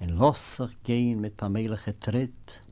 ein losser gehen mit paar mehlige tritt